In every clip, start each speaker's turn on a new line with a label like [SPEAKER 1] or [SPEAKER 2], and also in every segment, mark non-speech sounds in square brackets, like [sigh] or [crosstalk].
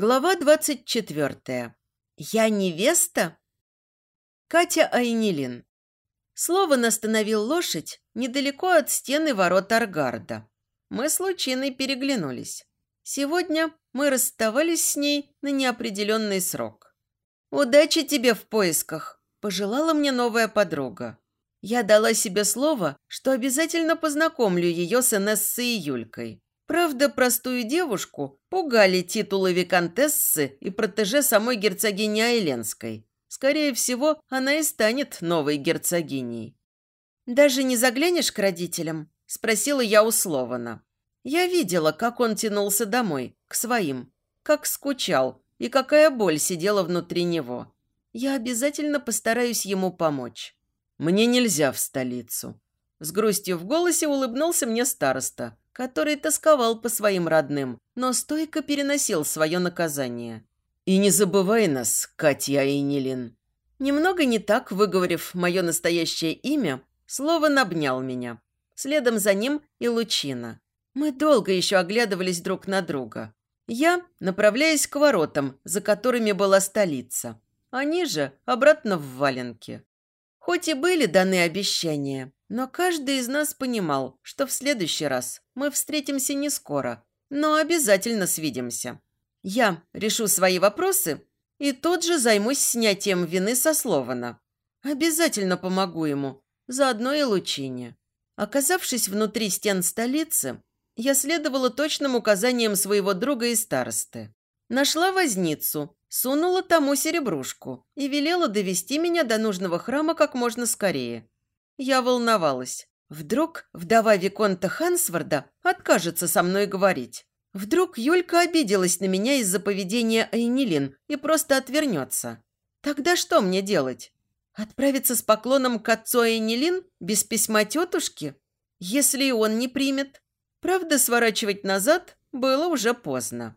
[SPEAKER 1] Глава двадцать четвертая. Я невеста? Катя Айнилин. Слово остановил лошадь недалеко от стены ворот Аргарда. Мы с Лучиной переглянулись. Сегодня мы расставались с ней на неопределенный срок. «Удачи тебе в поисках», – пожелала мне новая подруга. Я дала себе слово, что обязательно познакомлю ее с Энессой и Юлькой. Правда, простую девушку пугали титулы виконтессы и протеже самой герцогини Айленской. Скорее всего, она и станет новой герцогиней. «Даже не заглянешь к родителям?» – спросила я условно. Я видела, как он тянулся домой, к своим, как скучал и какая боль сидела внутри него. Я обязательно постараюсь ему помочь. «Мне нельзя в столицу». С грустью в голосе улыбнулся мне староста, который тосковал по своим родным, но стойко переносил свое наказание. «И не забывай нас, Катя Эйнилин». Немного не так, выговорив мое настоящее имя, слово набнял меня. Следом за ним и Лучина. Мы долго еще оглядывались друг на друга. Я, направляясь к воротам, за которыми была столица. Они же обратно в валенки. Хоть и были даны обещания, но каждый из нас понимал, что в следующий раз мы встретимся не скоро, но обязательно свидимся. Я решу свои вопросы и тут же займусь снятием вины со Слована. Обязательно помогу ему, заодно и Лучине. Оказавшись внутри стен столицы, я следовала точным указаниям своего друга и старосты. Нашла возницу, сунула тому серебрушку и велела довести меня до нужного храма как можно скорее. Я волновалась. Вдруг вдова Виконта Хансворда откажется со мной говорить. Вдруг Юлька обиделась на меня из-за поведения Айнилин и просто отвернется. Тогда что мне делать? Отправиться с поклоном к отцу Айнилин без письма тетушки? Если и он не примет? Правда, сворачивать назад было уже поздно.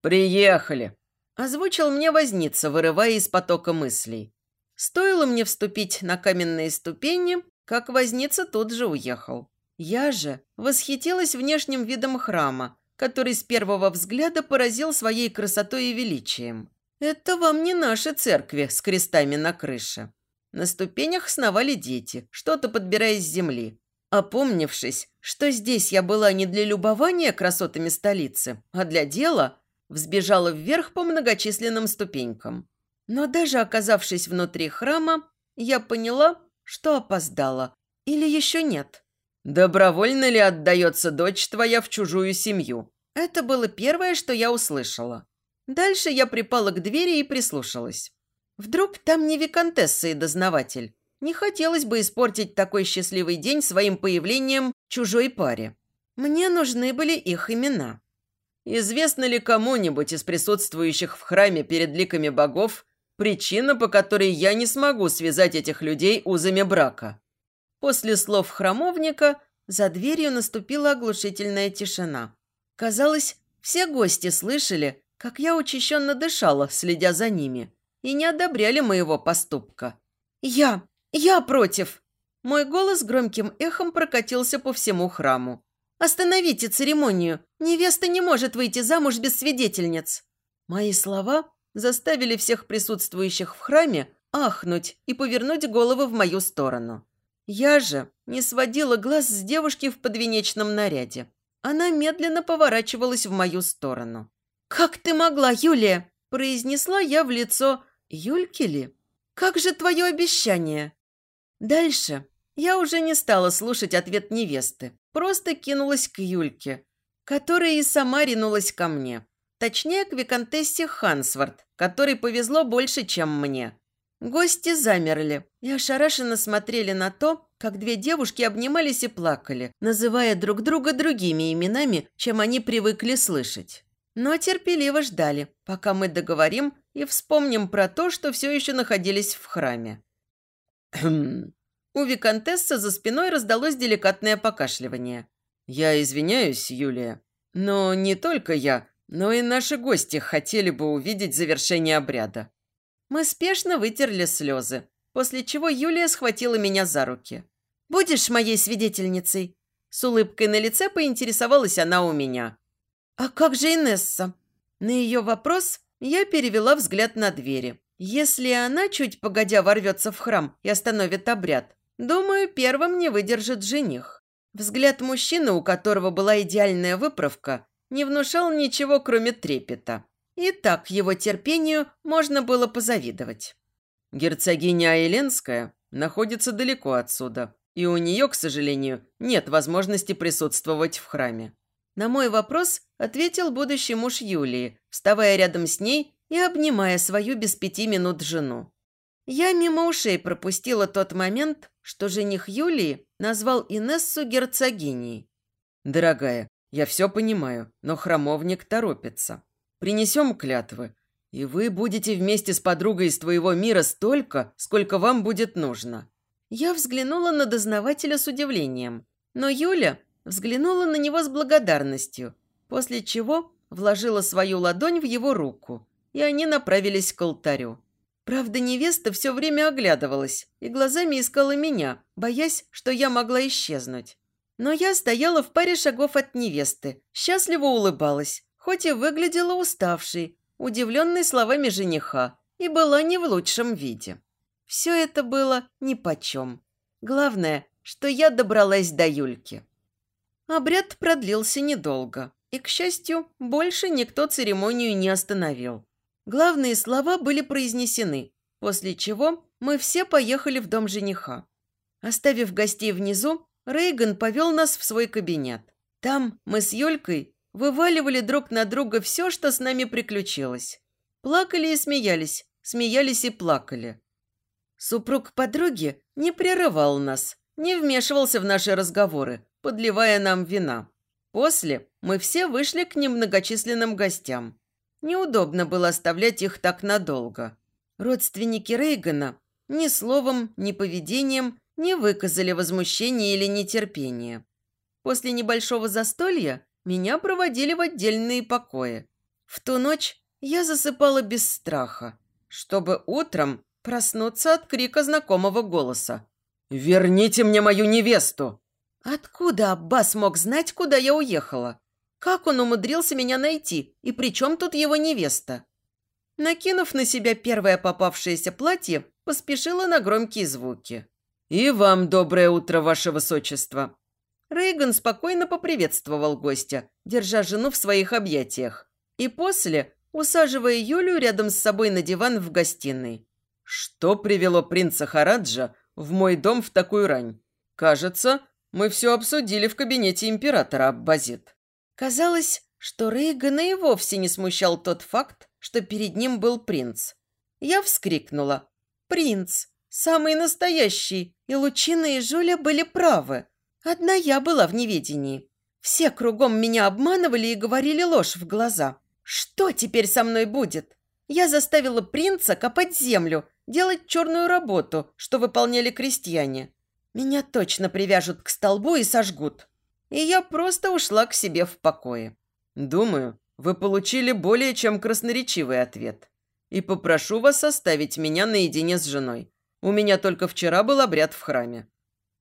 [SPEAKER 2] «Приехали!»
[SPEAKER 1] – озвучил мне возница, вырывая из потока мыслей. Стоило мне вступить на каменные ступени, как возница тут же уехал. Я же восхитилась внешним видом храма, который с первого взгляда поразил своей красотой и величием. Это вам не наши церкви с крестами на крыше. На ступенях сновали дети, что-то подбирая с земли. Опомнившись, что здесь я была не для любования красотами столицы, а для дела, взбежала вверх по многочисленным ступенькам. Но даже оказавшись внутри храма, я поняла, что опоздала. Или еще нет.
[SPEAKER 2] «Добровольно ли отдается дочь твоя в чужую семью?»
[SPEAKER 1] Это было первое, что я услышала. Дальше я припала к двери и прислушалась. Вдруг там не виконтесса и дознаватель. Не хотелось бы испортить такой счастливый день своим появлением чужой паре. Мне нужны были их имена.
[SPEAKER 2] Известно ли кому-нибудь из присутствующих в храме перед ликами богов Причина, по которой я не смогу связать этих людей узами брака.
[SPEAKER 1] После слов храмовника за дверью наступила оглушительная тишина. Казалось, все гости слышали, как я учащенно дышала, следя за ними, и не одобряли моего поступка. «Я! Я против!» Мой голос громким эхом прокатился по всему храму. «Остановите церемонию! Невеста не может выйти замуж без свидетельниц!» Мои слова заставили всех присутствующих в храме ахнуть и повернуть головы в мою сторону. Я же не сводила глаз с девушки в подвенечном наряде. Она медленно поворачивалась в мою сторону. «Как ты могла, Юлия?» – произнесла я в лицо Юльки ли? «Как же твое обещание?» Дальше я уже не стала слушать ответ невесты, просто кинулась к Юльке, которая и сама ринулась ко мне. Точнее, к виконтессе Хансворт, которой повезло больше, чем мне. Гости замерли и ошарашенно смотрели на то, как две девушки обнимались и плакали, называя друг друга другими именами, чем они привыкли слышать. Но терпеливо ждали, пока мы договорим и вспомним про то, что все еще находились в храме. [clears throat] У виконтессы за спиной раздалось деликатное покашливание.
[SPEAKER 2] «Я извиняюсь, Юлия, но не только я, но и наши гости хотели бы увидеть завершение обряда.
[SPEAKER 1] Мы спешно вытерли слезы, после чего Юлия схватила меня за руки. «Будешь моей свидетельницей?» С улыбкой на лице поинтересовалась она у меня. «А как же Инесса?» На ее вопрос я перевела взгляд на двери. Если она чуть погодя ворвется в храм и остановит обряд, думаю, первым не выдержит жених. Взгляд мужчины, у которого была идеальная выправка, не внушал ничего, кроме трепета. И так его терпению можно было позавидовать.
[SPEAKER 2] Герцогиня Айленская находится далеко отсюда, и у нее, к сожалению, нет возможности присутствовать в храме.
[SPEAKER 1] На мой вопрос ответил будущий муж Юлии, вставая рядом с ней и обнимая свою без пяти минут жену. Я мимо ушей пропустила тот момент, что жених Юлии назвал Инессу герцогиней.
[SPEAKER 2] «Дорогая, я все понимаю, но храмовник торопится. Принесем клятвы, и вы будете вместе с подругой из твоего мира столько, сколько вам будет нужно».
[SPEAKER 1] Я взглянула на дознавателя с удивлением, но Юля взглянула на него с благодарностью, после чего вложила свою ладонь в его руку, и они направились к алтарю. Правда, невеста все время оглядывалась и глазами искала меня, боясь, что я могла исчезнуть. Но я стояла в паре шагов от невесты, счастливо улыбалась, хоть и выглядела уставшей, удивленной словами жениха, и была не в лучшем виде. Все это было нипочем. Главное, что я добралась до Юльки. Обряд продлился недолго, и, к счастью, больше никто церемонию не остановил. Главные слова были произнесены, после чего мы все поехали в дом жениха. Оставив гостей внизу, Рейган повел нас в свой кабинет. Там мы с Юлькой вываливали друг на друга все, что с нами приключилось. Плакали и смеялись, смеялись и плакали. Супруг подруги не прерывал нас, не вмешивался в наши разговоры, подливая нам вина. После мы все вышли к немногочисленным гостям. Неудобно было оставлять их так надолго. Родственники Рейгана ни словом, ни поведением не выказали возмущения или нетерпения. После небольшого застолья меня проводили в отдельные покои. В ту ночь я засыпала без страха, чтобы утром проснуться от крика знакомого голоса.
[SPEAKER 2] «Верните мне мою невесту!»
[SPEAKER 1] Откуда Аббас мог знать, куда я уехала? Как он умудрился меня найти? И при чем тут его невеста? Накинув на себя первое попавшееся платье, поспешила на громкие звуки.
[SPEAKER 2] «И вам доброе утро, ваше высочество!»
[SPEAKER 1] Рейган спокойно поприветствовал гостя, держа жену в своих объятиях. И после, усаживая Юлю рядом с собой на диван в гостиной.
[SPEAKER 2] «Что привело принца Хараджа в мой дом в такую рань? Кажется, мы все обсудили в кабинете императора Аббазит».
[SPEAKER 1] Казалось, что Рейгана и вовсе не смущал тот факт, что перед ним был принц. Я вскрикнула. «Принц! Самый настоящий! И Лучина и Жуля были правы!» Одна я была в неведении. Все кругом меня обманывали и говорили ложь в глаза. Что теперь со мной будет? Я заставила принца копать землю, делать черную работу, что выполняли крестьяне. Меня точно привяжут к столбу и сожгут. И я просто ушла к себе в покое.
[SPEAKER 2] Думаю, вы получили более чем красноречивый ответ. И попрошу вас оставить меня наедине с женой. У меня только вчера был обряд в храме.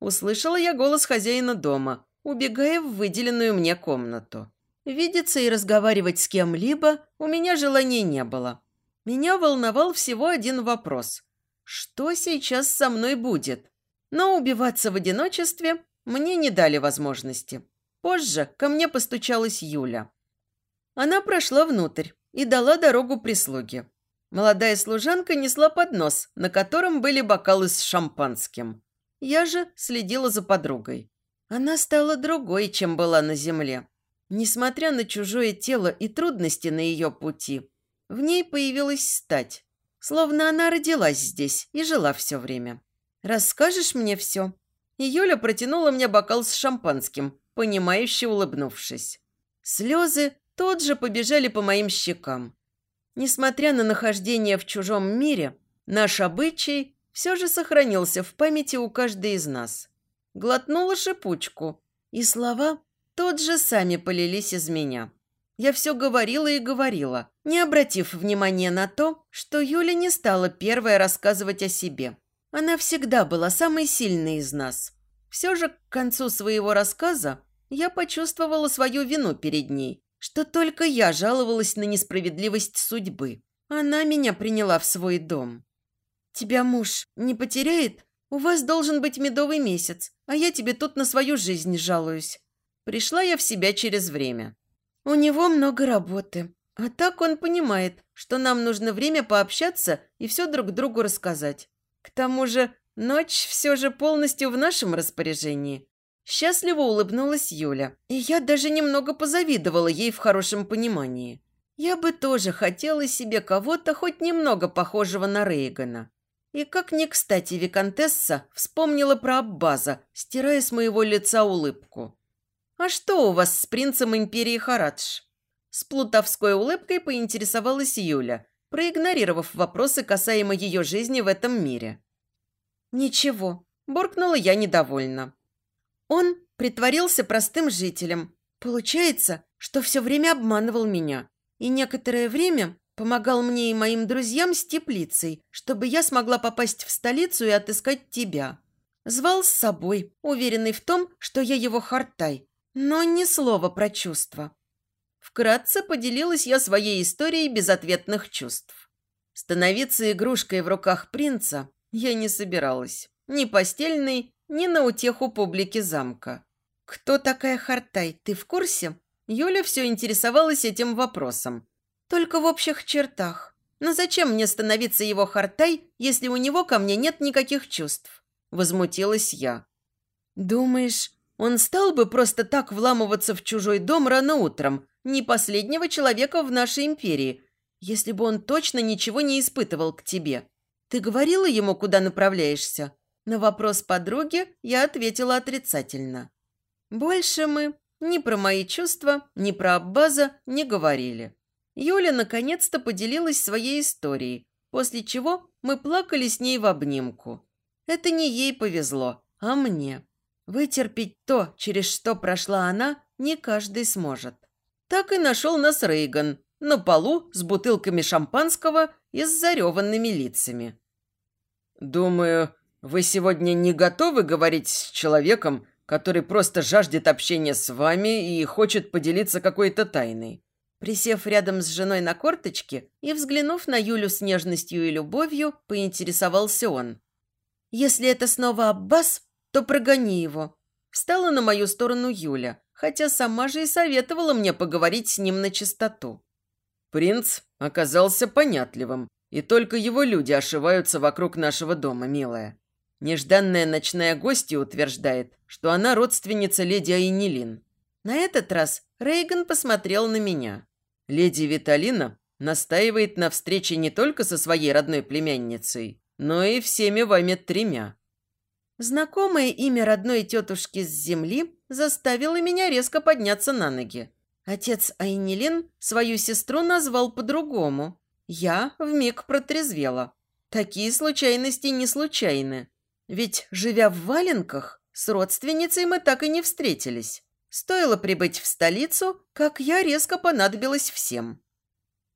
[SPEAKER 1] Услышала я голос хозяина дома, убегая в выделенную мне комнату. Видеться и разговаривать с кем-либо у меня желания не было. Меня волновал всего один вопрос. Что сейчас со мной будет? Но убиваться в одиночестве мне не дали возможности. Позже ко мне постучалась Юля. Она прошла внутрь и дала дорогу прислуге. Молодая служанка несла поднос, на котором были бокалы с шампанским. Я же следила за подругой. Она стала другой, чем была на земле. Несмотря на чужое тело и трудности на ее пути, в ней появилась стать. Словно она родилась здесь и жила все время. «Расскажешь мне все?» И Юля протянула мне бокал с шампанским, понимающе улыбнувшись. Слезы тут же побежали по моим щекам. Несмотря на нахождение в чужом мире, наш обычай все же сохранился в памяти у каждой из нас. Глотнула шипучку, и слова тот же сами полились из меня. Я все говорила и говорила, не обратив внимания на то, что Юля не стала первой рассказывать о себе. Она всегда была самой сильной из нас. Все же к концу своего рассказа я почувствовала свою вину перед ней что только я жаловалась на несправедливость судьбы. Она меня приняла в свой дом. Тебя муж не потеряет? У вас должен быть медовый месяц, а я тебе тут на свою жизнь жалуюсь. Пришла я в себя через время. У него много работы, а так он понимает, что нам нужно время пообщаться и все друг другу рассказать. К тому же ночь все же полностью в нашем распоряжении. Счастливо улыбнулась Юля, и я даже немного позавидовала ей в хорошем понимании. Я бы тоже хотела себе кого-то хоть немного похожего на Рейгана. И как ни кстати Викантесса вспомнила про Аббаза, стирая с моего лица улыбку. «А что у вас с принцем империи Харадж?» С плутовской улыбкой поинтересовалась Юля, проигнорировав вопросы касаемо ее жизни в этом мире. «Ничего», – буркнула я недовольна. Он притворился простым жителем. Получается, что все время обманывал меня. И некоторое время помогал мне и моим друзьям с теплицей, чтобы я смогла попасть в столицу и отыскать тебя. Звал с собой, уверенный в том, что я его хартай, но ни слова про чувства. Вкратце поделилась я своей историей безответных чувств. Становиться игрушкой в руках принца я не собиралась. Ни постельной, ни на утеху публики замка. «Кто такая Хартай, ты в курсе?» Юля все интересовалась этим вопросом. «Только в общих чертах. Но зачем мне становиться его Хартай, если у него ко мне нет никаких чувств?» Возмутилась я. «Думаешь, он стал бы просто так вламываться в чужой дом рано утром, не последнего человека в нашей империи, если бы он точно ничего не испытывал к тебе? Ты говорила ему, куда направляешься?» На вопрос подруги я ответила отрицательно. Больше мы ни про мои чувства, ни про Аббаза не говорили. Юля наконец-то поделилась своей историей, после чего мы плакали с ней в обнимку. Это не ей повезло, а мне. Вытерпеть то, через что прошла она, не каждый сможет. Так и нашел нас Рейган на полу с бутылками шампанского и с зареванными лицами.
[SPEAKER 2] «Думаю, вы сегодня не готовы говорить с человеком, который просто жаждет общения с вами и хочет поделиться какой-то тайной?»
[SPEAKER 1] Присев рядом с женой на корточке и взглянув на Юлю с нежностью и любовью, поинтересовался он. «Если это снова Аббас, то прогони его». Встала на мою сторону Юля, хотя сама же и советовала мне поговорить с ним на чистоту.
[SPEAKER 2] Принц оказался понятливым, и только его люди ошиваются вокруг нашего дома, милая. Нежданная ночная гостья утверждает, что она родственница леди Айнилин.
[SPEAKER 1] На этот раз Рейган посмотрел на меня.
[SPEAKER 2] Леди Виталина настаивает на встрече не только со своей родной племянницей, но и всеми вами тремя.
[SPEAKER 1] Знакомое имя родной тетушки с земли заставило меня резко подняться на ноги. Отец Айнилин свою сестру назвал по-другому. Я вмиг протрезвела. Такие случайности не случайны. Ведь, живя в валенках, с родственницей мы так и не встретились. Стоило прибыть в столицу, как я резко понадобилась всем.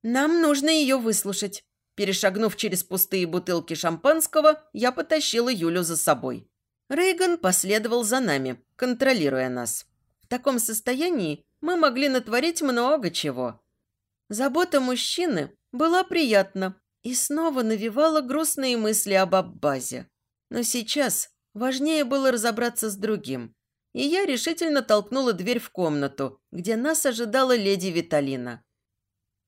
[SPEAKER 1] Нам нужно ее выслушать. Перешагнув через пустые бутылки шампанского, я потащила Юлю за собой. Рейган последовал за нами, контролируя нас. В таком состоянии мы могли натворить много чего. Забота мужчины была приятна и снова навевала грустные мысли об Аббазе. Но сейчас важнее было разобраться с другим. И я решительно толкнула дверь в комнату, где нас ожидала леди Виталина.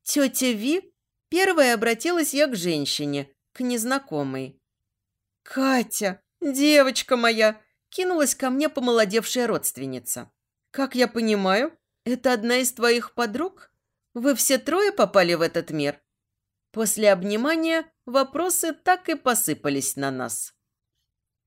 [SPEAKER 1] «Тетя Ви?» Первая обратилась я к женщине, к незнакомой. «Катя, девочка моя!» кинулась ко мне помолодевшая родственница. «Как я понимаю, это одна из твоих подруг? Вы все трое попали в этот мир?» После обнимания вопросы так и посыпались на нас.